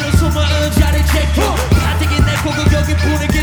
그래서 마음 잘해 check it 가뜩이 내 곡을 여기 보내게